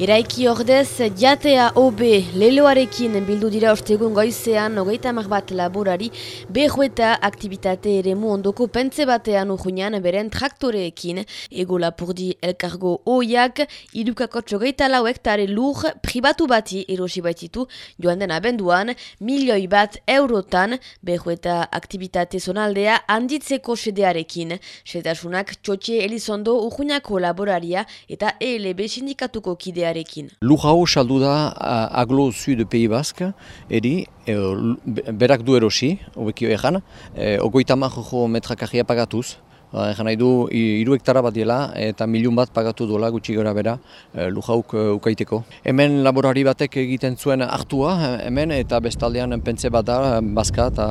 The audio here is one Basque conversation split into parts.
Eraiki ordez, jatea OB leloarekin bildu dira ostegun goizean hogeita bat laborari behueta aktivitate ere mu ondoko pentze batean urruinan beren traktoreekin. Ego lapurdi elkargo oiak, idukako txogeita lau hektare lur pribatu bati erosi baititu joan den abenduan milioi bat eurotan behueta aktivitate zonaldea handitzeko sedearekin. Sedasunak txotxe elizondo urruinako laboraria eta ELB sindikatuko kidea taldearekin. Lujau saldu da aglo zui de Pei Bask, eri, e, berak du erosi, obekio egan, e, ogoita maho metrakajia pagatuz, Egan nahi du, iru hektara bat diela eta milun bat pagatu duela gutxi gara bera e, lujauk e, ukaiteko. Hemen laborari batek egiten zuen hartua, hemen eta bestaldean pentze bat da, bazka eta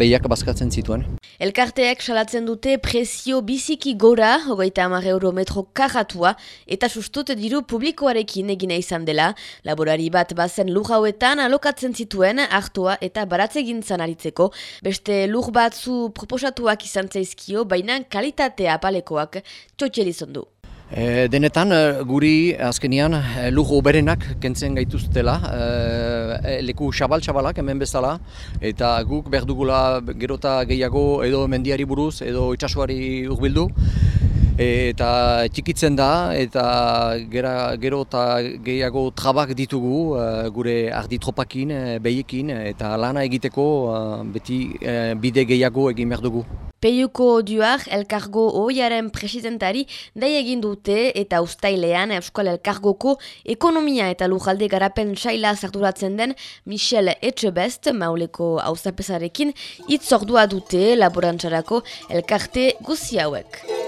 behiak bazkatzen zituen. Elkarteak salatzen dute prezio biziki gora, hogeita amare euro metro karratua, eta sustut diru publikoarekin egina izan dela. Laborari bat bazen lur hauetan alokatzen zituen hartua eta baratze gintzan aritzeko. Beste lur batzu proposatuak izan zaizkio, baina kalitatea apalekoak txotxerizon du. E, denetan, e, guri azkenian e, lujo berenak kentzen gaituztela, e, leku xabal-xabalak hemen bezala, eta guk behar dugula gerota gehiago edo mendiari buruz edo itxasuari urbildu, eta txikitzen da eta gera, gero eta gehiago trabak ditugu gure arditropakin, behiekin eta lana egiteko beti bide gehiago egin behar dugu. Peiuko duar elkargo oiaren presidentari dai egin dute eta ustailean Euskal Elkargoko ekonomia eta lujalde garapen saila zarturatzen den Michel Etxebest mauleko hauzapesarekin itzordua dute laborantzarako elkarte guzi hauek.